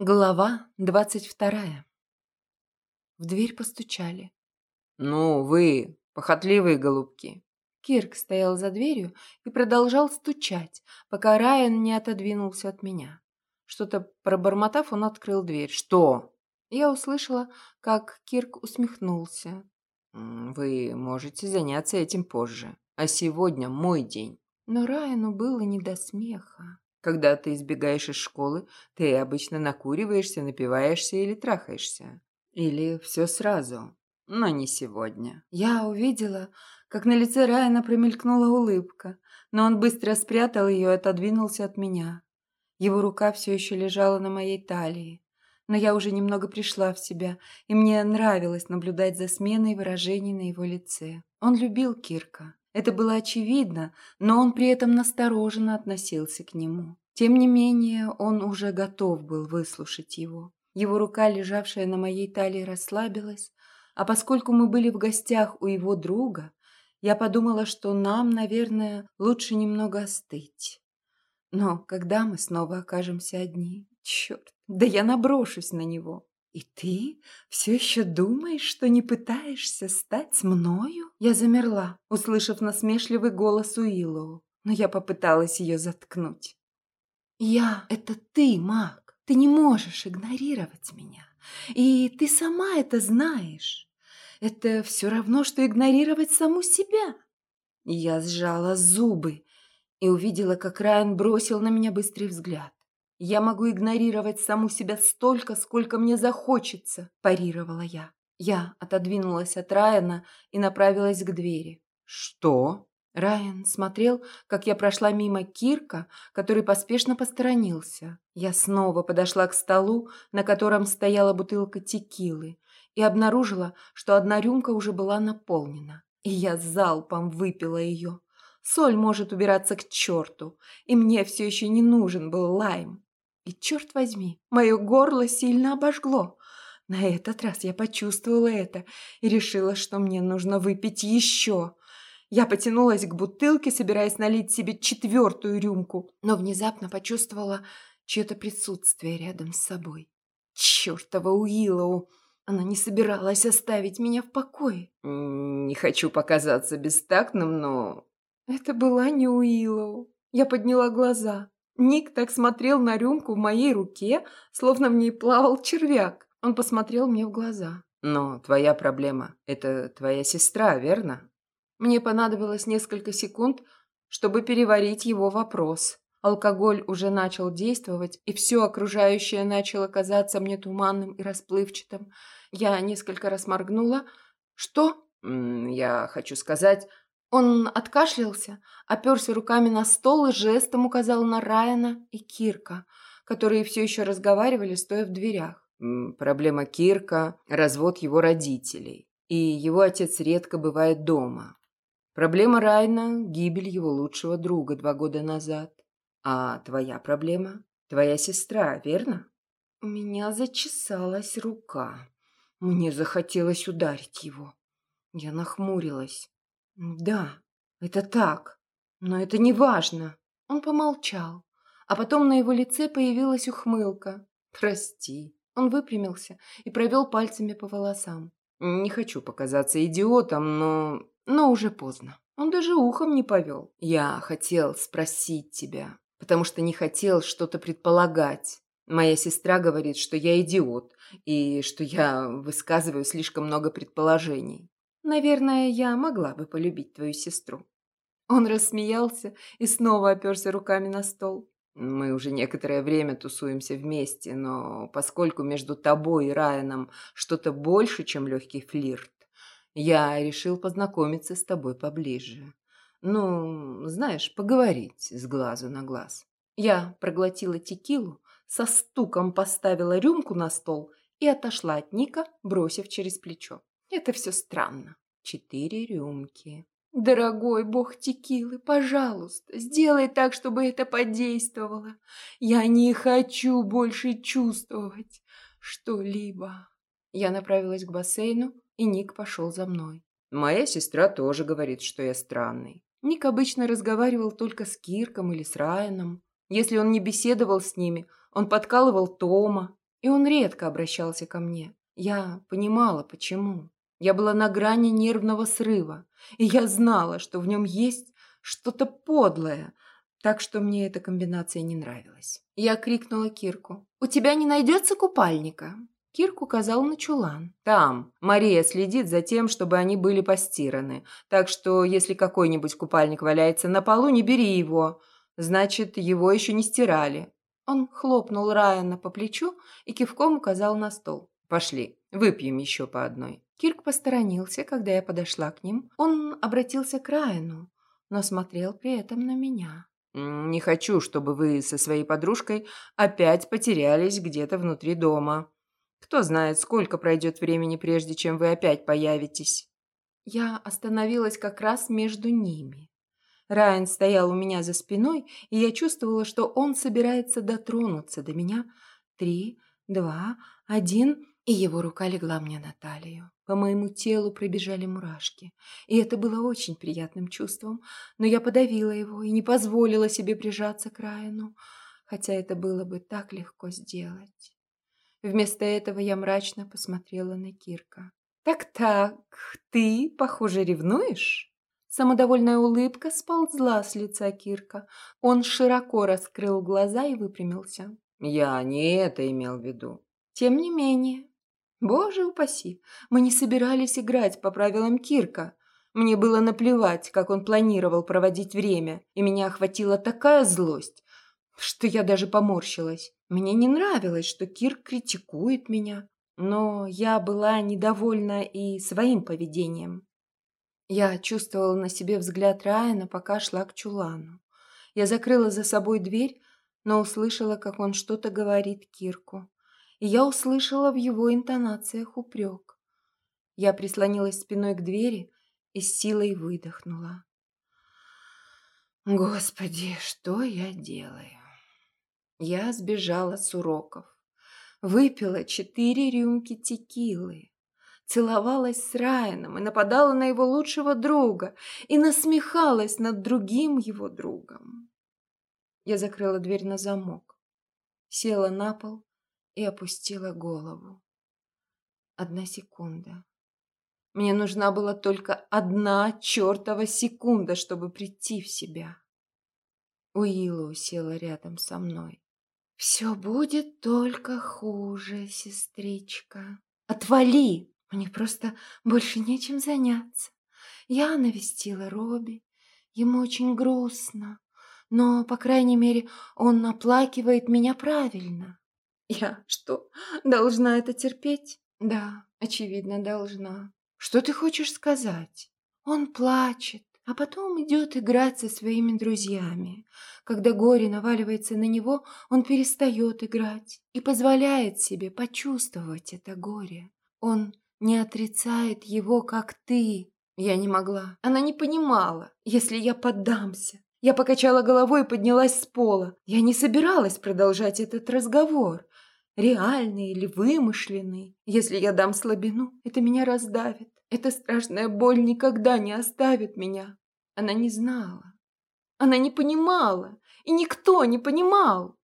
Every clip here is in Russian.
Глава двадцать вторая. В дверь постучали. «Ну, вы, похотливые голубки!» Кирк стоял за дверью и продолжал стучать, пока Райан не отодвинулся от меня. Что-то пробормотав, он открыл дверь. «Что?» Я услышала, как Кирк усмехнулся. «Вы можете заняться этим позже, а сегодня мой день». Но Райану было не до смеха. Когда ты избегаешь из школы, ты обычно накуриваешься, напиваешься или трахаешься. Или все сразу. Но не сегодня. Я увидела, как на лице Райана промелькнула улыбка, но он быстро спрятал ее и отодвинулся от меня. Его рука все еще лежала на моей талии. Но я уже немного пришла в себя, и мне нравилось наблюдать за сменой выражений на его лице. Он любил Кирка. Это было очевидно, но он при этом настороженно относился к нему. Тем не менее, он уже готов был выслушать его. Его рука, лежавшая на моей талии, расслабилась, а поскольку мы были в гостях у его друга, я подумала, что нам, наверное, лучше немного остыть. Но когда мы снова окажемся одни, черт, да я наброшусь на него. «И ты все еще думаешь, что не пытаешься стать с мною?» Я замерла, услышав насмешливый голос Уиллоу, но я попыталась ее заткнуть. «Я — это ты, Мак. Ты не можешь игнорировать меня. И ты сама это знаешь. Это все равно, что игнорировать саму себя». Я сжала зубы и увидела, как Райан бросил на меня быстрый взгляд. «Я могу игнорировать саму себя столько, сколько мне захочется», – парировала я. Я отодвинулась от Райана и направилась к двери. «Что?» Райан смотрел, как я прошла мимо Кирка, который поспешно посторонился. Я снова подошла к столу, на котором стояла бутылка текилы, и обнаружила, что одна рюмка уже была наполнена. И я залпом выпила ее. Соль может убираться к черту, и мне все еще не нужен был лайм. И черт возьми, мое горло сильно обожгло. На этот раз я почувствовала это и решила, что мне нужно выпить еще. Я потянулась к бутылке, собираясь налить себе четвертую рюмку, но внезапно почувствовала чье-то присутствие рядом с собой. Чертова Уиллоу! Она не собиралась оставить меня в покое. «Не хочу показаться бестактным, но...» Это была не Уиллоу. Я подняла глаза. Ник так смотрел на рюмку в моей руке, словно в ней плавал червяк. Он посмотрел мне в глаза. «Но твоя проблема – это твоя сестра, верно?» Мне понадобилось несколько секунд, чтобы переварить его вопрос. Алкоголь уже начал действовать, и все окружающее начало казаться мне туманным и расплывчатым. Я несколько раз моргнула. «Что?» «Я хочу сказать...» Он откашлялся, оперся руками на стол и жестом указал на Райана и Кирка, которые все еще разговаривали, стоя в дверях. «Проблема Кирка – развод его родителей, и его отец редко бывает дома. Проблема Райна – гибель его лучшего друга два года назад. А твоя проблема – твоя сестра, верно?» У меня зачесалась рука. Мне захотелось ударить его. Я нахмурилась. «Да, это так, но это не важно». Он помолчал, а потом на его лице появилась ухмылка. «Прости». Он выпрямился и провел пальцами по волосам. «Не хочу показаться идиотом, но... но уже поздно». Он даже ухом не повел. «Я хотел спросить тебя, потому что не хотел что-то предполагать. Моя сестра говорит, что я идиот и что я высказываю слишком много предположений. Наверное, я могла бы полюбить твою сестру». Он рассмеялся и снова оперся руками на стол. «Мы уже некоторое время тусуемся вместе, но поскольку между тобой и Райаном что-то больше, чем легкий флирт, я решил познакомиться с тобой поближе. Ну, знаешь, поговорить с глазу на глаз». Я проглотила текилу, со стуком поставила рюмку на стол и отошла от Ника, бросив через плечо. Это все странно. Четыре рюмки. Дорогой бог текилы, пожалуйста, сделай так, чтобы это подействовало. Я не хочу больше чувствовать что-либо. Я направилась к бассейну, и Ник пошел за мной. Моя сестра тоже говорит, что я странный. Ник обычно разговаривал только с Кирком или с Райаном. Если он не беседовал с ними, он подкалывал Тома И он редко обращался ко мне. Я понимала, почему. Я была на грани нервного срыва, и я знала, что в нем есть что-то подлое, так что мне эта комбинация не нравилась. Я крикнула Кирку. «У тебя не найдется купальника?» Кирк указал на чулан. «Там. Мария следит за тем, чтобы они были постираны. Так что, если какой-нибудь купальник валяется на полу, не бери его. Значит, его еще не стирали». Он хлопнул Райана по плечу и кивком указал на стол. «Пошли, выпьем еще по одной». Кирк посторонился, когда я подошла к ним. Он обратился к Райану, но смотрел при этом на меня. «Не хочу, чтобы вы со своей подружкой опять потерялись где-то внутри дома. Кто знает, сколько пройдет времени, прежде чем вы опять появитесь». Я остановилась как раз между ними. Райан стоял у меня за спиной, и я чувствовала, что он собирается дотронуться до меня. Три, два, один, и его рука легла мне на талию. По моему телу пробежали мурашки, и это было очень приятным чувством, но я подавила его и не позволила себе прижаться к Райану, хотя это было бы так легко сделать. Вместо этого я мрачно посмотрела на Кирка. «Так-так, ты, похоже, ревнуешь?» Самодовольная улыбка сползла с лица Кирка. Он широко раскрыл глаза и выпрямился. «Я не это имел в виду». «Тем не менее, Боже упаси, мы не собирались играть по правилам Кирка. Мне было наплевать, как он планировал проводить время, и меня охватила такая злость, что я даже поморщилась. Мне не нравилось, что Кирк критикует меня, но я была недовольна и своим поведением. Я чувствовала на себе взгляд Райана, пока шла к чулану. Я закрыла за собой дверь, но услышала, как он что-то говорит Кирку и я услышала в его интонациях упрек. Я прислонилась спиной к двери и с силой выдохнула. Господи, что я делаю? Я сбежала с уроков, выпила четыре рюмки текилы, целовалась с Райаном и нападала на его лучшего друга и насмехалась над другим его другом. Я закрыла дверь на замок, села на пол и опустила голову. Одна секунда. Мне нужна была только одна чертова секунда, чтобы прийти в себя. Уилла села рядом со мной. «Все будет только хуже, сестричка. Отвали! Мне просто больше нечем заняться. Я навестила Робби. Ему очень грустно, но, по крайней мере, он оплакивает меня правильно. Я что, должна это терпеть? Да, очевидно, должна. Что ты хочешь сказать? Он плачет, а потом идет играть со своими друзьями. Когда горе наваливается на него, он перестает играть и позволяет себе почувствовать это горе. Он не отрицает его, как ты. Я не могла. Она не понимала, если я поддамся. Я покачала головой и поднялась с пола. Я не собиралась продолжать этот разговор реальный или вымышленный. Если я дам слабину, это меня раздавит. Эта страшная боль никогда не оставит меня. Она не знала. Она не понимала. И никто не понимал.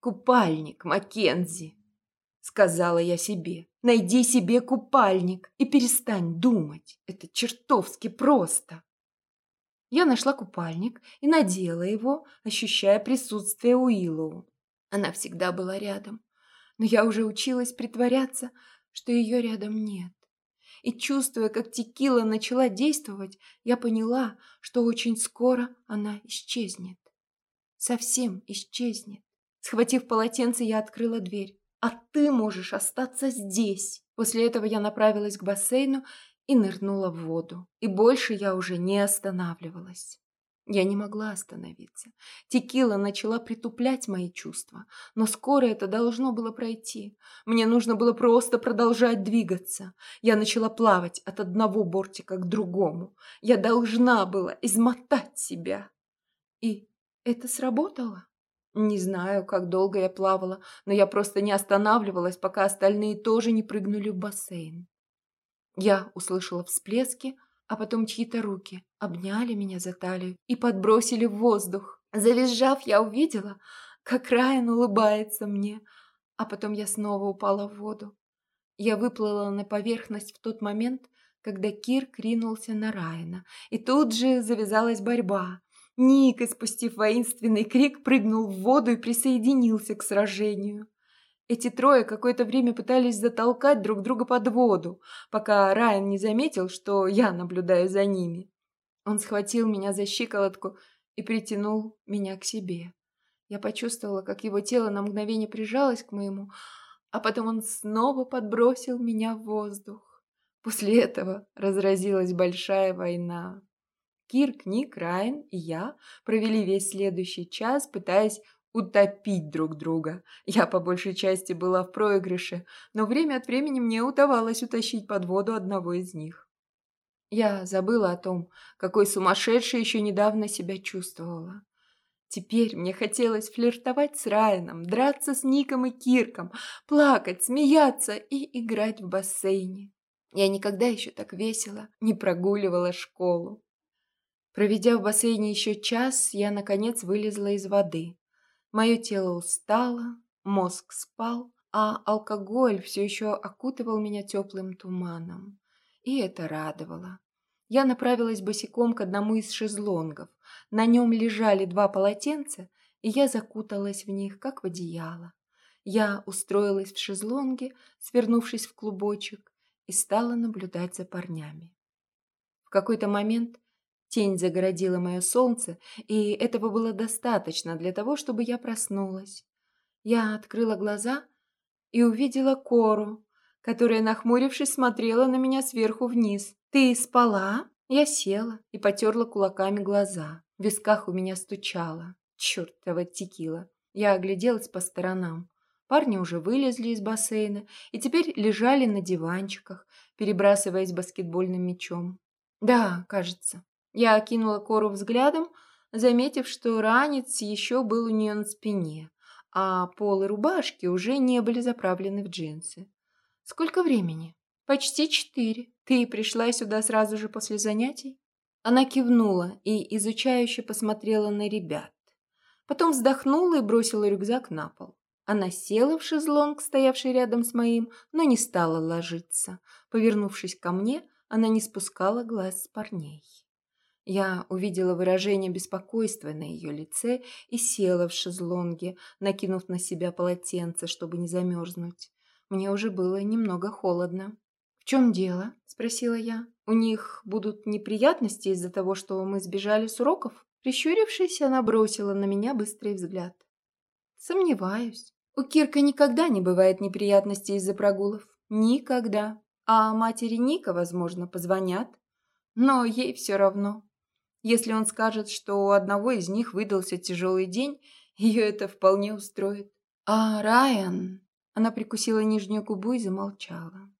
«Купальник, Маккензи», — сказала я себе. «Найди себе купальник и перестань думать. Это чертовски просто». Я нашла купальник и надела его, ощущая присутствие Уиллоу. Она всегда была рядом но я уже училась притворяться, что ее рядом нет. И чувствуя, как текила начала действовать, я поняла, что очень скоро она исчезнет. Совсем исчезнет. Схватив полотенце, я открыла дверь. «А ты можешь остаться здесь!» После этого я направилась к бассейну и нырнула в воду. И больше я уже не останавливалась. Я не могла остановиться. Текила начала притуплять мои чувства, но скоро это должно было пройти. Мне нужно было просто продолжать двигаться. Я начала плавать от одного бортика к другому. Я должна была измотать себя. И это сработало. Не знаю, как долго я плавала, но я просто не останавливалась, пока остальные тоже не прыгнули в бассейн. Я услышала всплески, а потом чьи-то руки обняли меня за талию и подбросили в воздух. Завизжав, я увидела, как Райан улыбается мне, А потом я снова упала в воду. Я выплыла на поверхность в тот момент, когда Кирк ринулся на Райана, и тут же завязалась борьба. Ник, испустив воинственный крик, прыгнул в воду и присоединился к сражению. Эти трое какое-то время пытались затолкать друг друга под воду, пока Райан не заметил, что я наблюдаю за ними. Он схватил меня за щиколотку и притянул меня к себе. Я почувствовала, как его тело на мгновение прижалось к моему, а потом он снова подбросил меня в воздух. После этого разразилась большая война. Кирк, Ник, Райан и я провели весь следующий час, пытаясь утопить друг друга. Я по большей части была в проигрыше, но время от времени мне удавалось утащить под воду одного из них. Я забыла о том, какой сумасшедшей еще недавно себя чувствовала. Теперь мне хотелось флиртовать с Райаном, драться с Ником и Кирком, плакать, смеяться и играть в бассейне. Я никогда еще так весело не прогуливала школу. Проведя в бассейне еще час, я, наконец, вылезла из воды. Мое тело устало, мозг спал, а алкоголь все еще окутывал меня теплым туманом. И это радовало. Я направилась босиком к одному из шезлонгов. На нем лежали два полотенца, и я закуталась в них, как в одеяло. Я устроилась в шезлонге, свернувшись в клубочек, и стала наблюдать за парнями. В какой-то момент Тень загородила мое солнце, и этого было достаточно для того, чтобы я проснулась. Я открыла глаза и увидела Кору, которая, нахмурившись, смотрела на меня сверху вниз. «Ты спала?» Я села и потерла кулаками глаза. В висках у меня стучало. Чёртова текила. Я огляделась по сторонам. Парни уже вылезли из бассейна и теперь лежали на диванчиках, перебрасываясь баскетбольным мячом. Да, кажется. Я окинула Кору взглядом, заметив, что ранец еще был у нее на спине, а полы рубашки уже не были заправлены в джинсы. «Сколько времени?» «Почти четыре. Ты пришла сюда сразу же после занятий?» Она кивнула и изучающе посмотрела на ребят. Потом вздохнула и бросила рюкзак на пол. Она села в шезлонг, стоявший рядом с моим, но не стала ложиться. Повернувшись ко мне, она не спускала глаз с парней. Я увидела выражение беспокойства на ее лице и села в шезлонге, накинув на себя полотенце, чтобы не замерзнуть. Мне уже было немного холодно. «В чем дело?» – спросила я. «У них будут неприятности из-за того, что мы сбежали с уроков?» Прищурившись, она бросила на меня быстрый взгляд. «Сомневаюсь. У Кирка никогда не бывает неприятностей из-за прогулов. Никогда. А матери Ника, возможно, позвонят. Но ей все равно. Если он скажет, что у одного из них выдался тяжелый день, ее это вполне устроит. А Райан... Она прикусила нижнюю губу и замолчала.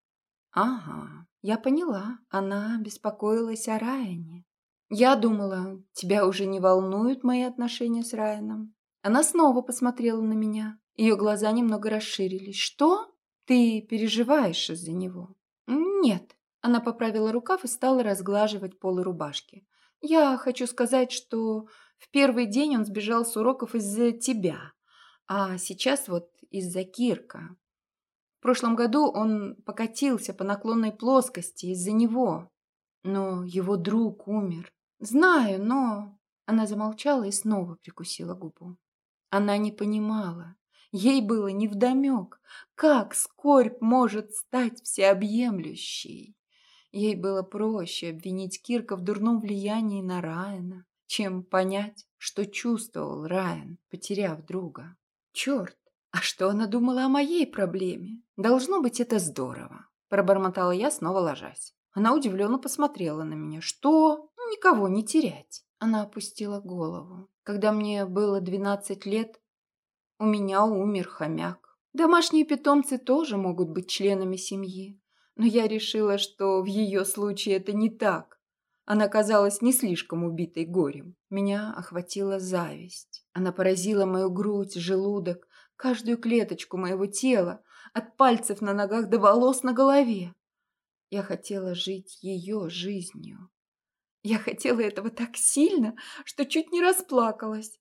Ага, я поняла. Она беспокоилась о Райане. Я думала, тебя уже не волнуют мои отношения с Райаном. Она снова посмотрела на меня. Ее глаза немного расширились. Что? Ты переживаешь из-за него? Нет. Она поправила рукав и стала разглаживать полы рубашки. Я хочу сказать, что в первый день он сбежал с уроков из-за тебя, а сейчас вот из-за Кирка. В прошлом году он покатился по наклонной плоскости из-за него, но его друг умер. Знаю, но... Она замолчала и снова прикусила губу. Она не понимала. Ей было невдомек, как скорбь может стать всеобъемлющей. Ей было проще обвинить Кирка в дурном влиянии на Райана, чем понять, что чувствовал Райан, потеряв друга. Черт, а что она думала о моей проблеме? Должно быть, это здорово. Пробормотала я, снова ложась. Она удивленно посмотрела на меня. Что? Никого не терять. Она опустила голову. Когда мне было двенадцать лет, у меня умер хомяк. Домашние питомцы тоже могут быть членами семьи но я решила, что в ее случае это не так. Она казалась не слишком убитой горем. Меня охватила зависть. Она поразила мою грудь, желудок, каждую клеточку моего тела, от пальцев на ногах до волос на голове. Я хотела жить ее жизнью. Я хотела этого так сильно, что чуть не расплакалась.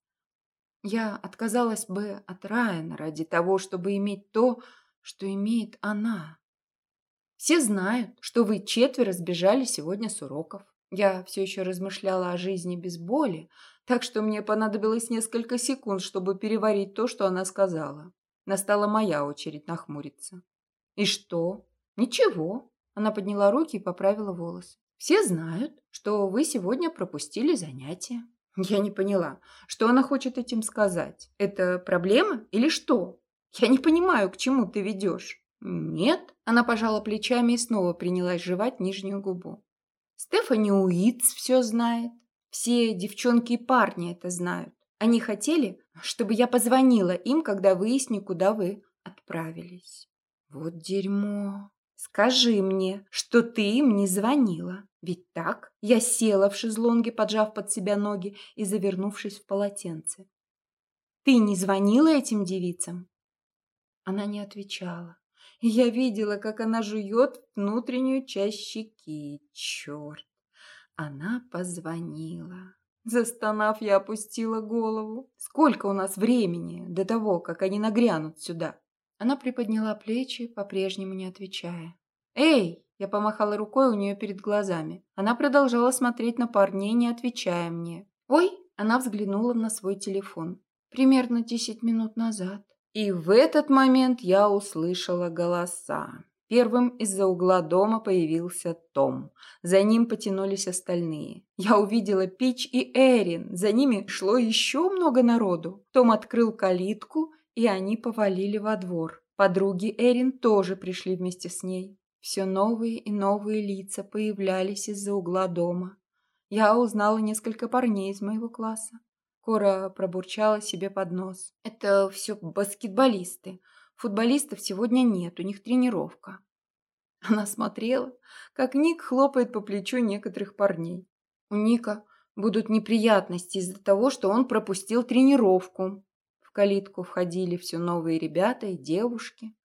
Я отказалась бы от Райана ради того, чтобы иметь то, что имеет она. Все знают, что вы четверо сбежали сегодня с уроков. Я все еще размышляла о жизни без боли, так что мне понадобилось несколько секунд, чтобы переварить то, что она сказала. Настала моя очередь нахмуриться. «И что?» «Ничего». Она подняла руки и поправила волосы. «Все знают, что вы сегодня пропустили занятия». Я не поняла, что она хочет этим сказать. Это проблема или что? Я не понимаю, к чему ты ведешь. Нет. Она пожала плечами и снова принялась жевать нижнюю губу. Стефани Уитс все знает. Все девчонки и парни это знают. Они хотели, чтобы я позвонила им, когда выясню, куда вы отправились. Вот дерьмо. Скажи мне, что ты им не звонила. Ведь так? Я села в шезлонге, поджав под себя ноги и завернувшись в полотенце. Ты не звонила этим девицам? Она не отвечала. Я видела, как она жует внутреннюю часть щеки. Черт! Она позвонила. Застонав, я опустила голову. Сколько у нас времени до того, как они нагрянут сюда? Она приподняла плечи, по-прежнему не отвечая. «Эй!» – я помахала рукой у нее перед глазами. Она продолжала смотреть на парней, не отвечая мне. «Ой!» – она взглянула на свой телефон. «Примерно десять минут назад». И в этот момент я услышала голоса. Первым из-за угла дома появился Том. За ним потянулись остальные. Я увидела Пич и Эрин. За ними шло еще много народу. Том открыл калитку и они повалили во двор. Подруги Эрин тоже пришли вместе с ней. Все новые и новые лица появлялись из-за угла дома. Я узнала несколько парней из моего класса. Кора пробурчала себе под нос. «Это все баскетболисты. Футболистов сегодня нет, у них тренировка». Она смотрела, как Ник хлопает по плечу некоторых парней. У Ника будут неприятности из-за того, что он пропустил тренировку. В калитку входили все новые ребята и девушки.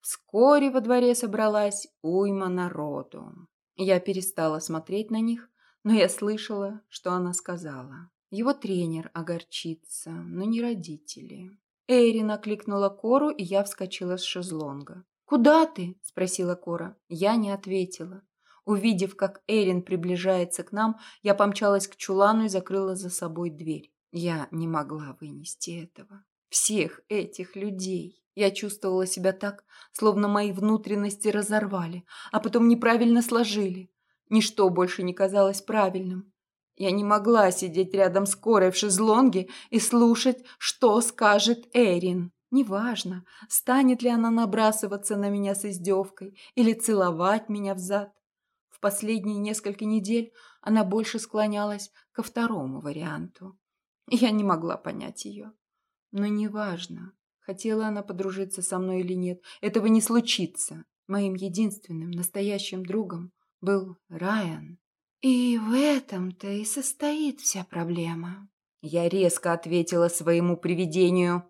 Вскоре во дворе собралась уйма народу. Я перестала смотреть на них, но я слышала, что она сказала. Его тренер огорчится, но не родители. Эрин окликнула Кору, и я вскочила с шезлонга. «Куда ты?» – спросила Кора. Я не ответила. Увидев, как Эрин приближается к нам, я помчалась к чулану и закрыла за собой дверь. Я не могла вынести этого всех этих людей. Я чувствовала себя так, словно мои внутренности разорвали, а потом неправильно сложили. Ничто больше не казалось правильным. Я не могла сидеть рядом с Корой в шезлонге и слушать, что скажет Эрин. Неважно, станет ли она набрасываться на меня с издевкой или целовать меня в зад. В последние несколько недель она больше склонялась ко второму варианту. Я не могла понять ее. Но неважно, хотела она подружиться со мной или нет, этого не случится. Моим единственным настоящим другом был Райан. И в этом-то и состоит вся проблема. Я резко ответила своему привидению.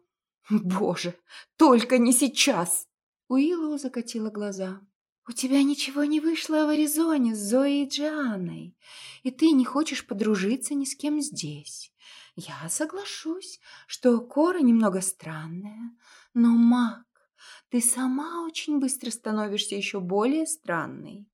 «Боже, только не сейчас!» Уиллоу закатила глаза. «У тебя ничего не вышло в Аризоне с Зоей и Джианной, и ты не хочешь подружиться ни с кем здесь. Я соглашусь, что Кора немного странная, но, Мак, ты сама очень быстро становишься еще более странной.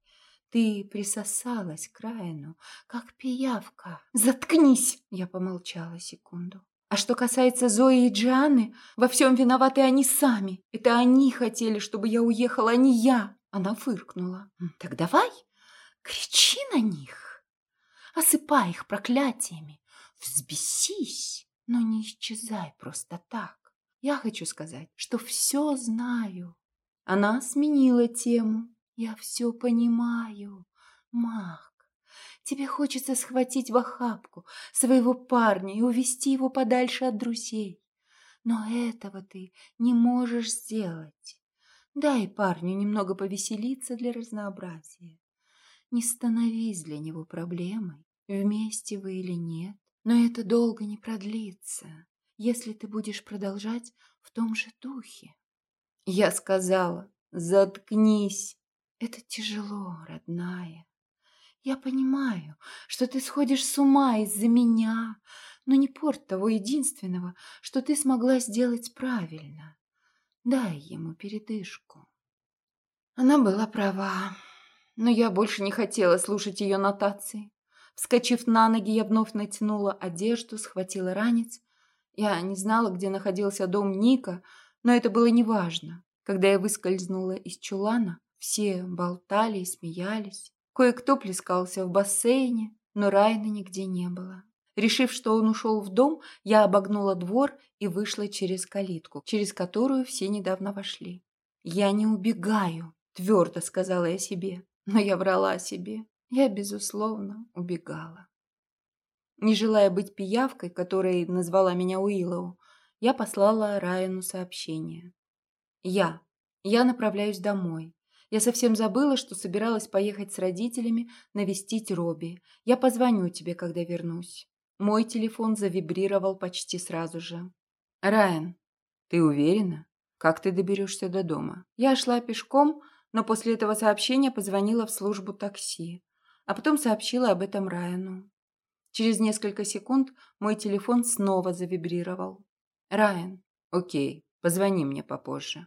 Ты присосалась к Райану, как пиявка. Заткнись! Я помолчала секунду. А что касается Зои и Джианы, во всем виноваты они сами. Это они хотели, чтобы я уехала, а не я. Она фыркнула. Так давай, кричи на них. Осыпай их проклятиями. Взбесись, но не исчезай просто так. Я хочу сказать, что все знаю. Она сменила тему. Я все понимаю, Мак. Тебе хочется схватить в охапку своего парня и увести его подальше от друзей. Но этого ты не можешь сделать. Дай парню немного повеселиться для разнообразия. Не становись для него проблемой, вместе вы или нет. Но это долго не продлится, если ты будешь продолжать в том же духе. Я сказала, заткнись. Это тяжело, родная. Я понимаю, что ты сходишь с ума из-за меня, но не порт того единственного, что ты смогла сделать правильно. Дай ему передышку. Она была права, но я больше не хотела слушать ее нотации. Вскочив на ноги, я вновь натянула одежду, схватила ранец. Я не знала, где находился дом Ника, но это было неважно. Когда я выскользнула из чулана, все болтали и смеялись. Кое-кто плескался в бассейне, но Райна нигде не было. Решив, что он ушел в дом, я обогнула двор и вышла через калитку, через которую все недавно вошли. «Я не убегаю», – твердо сказала я себе, но я врала себе. Я, безусловно, убегала. Не желая быть пиявкой, которой назвала меня Уиллоу, я послала Райану сообщение. «Я. Я направляюсь домой. Я совсем забыла, что собиралась поехать с родителями навестить Робби. Я позвоню тебе, когда вернусь». Мой телефон завибрировал почти сразу же. «Райан, ты уверена? Как ты доберешься до дома?» Я шла пешком, но после этого сообщения позвонила в службу такси, а потом сообщила об этом Райану. Через несколько секунд мой телефон снова завибрировал. «Райан, окей, позвони мне попозже».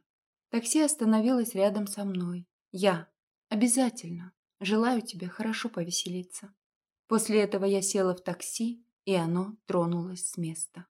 Такси остановилось рядом со мной. Я. Обязательно. Желаю тебе хорошо повеселиться. После этого я села в такси, и оно тронулось с места.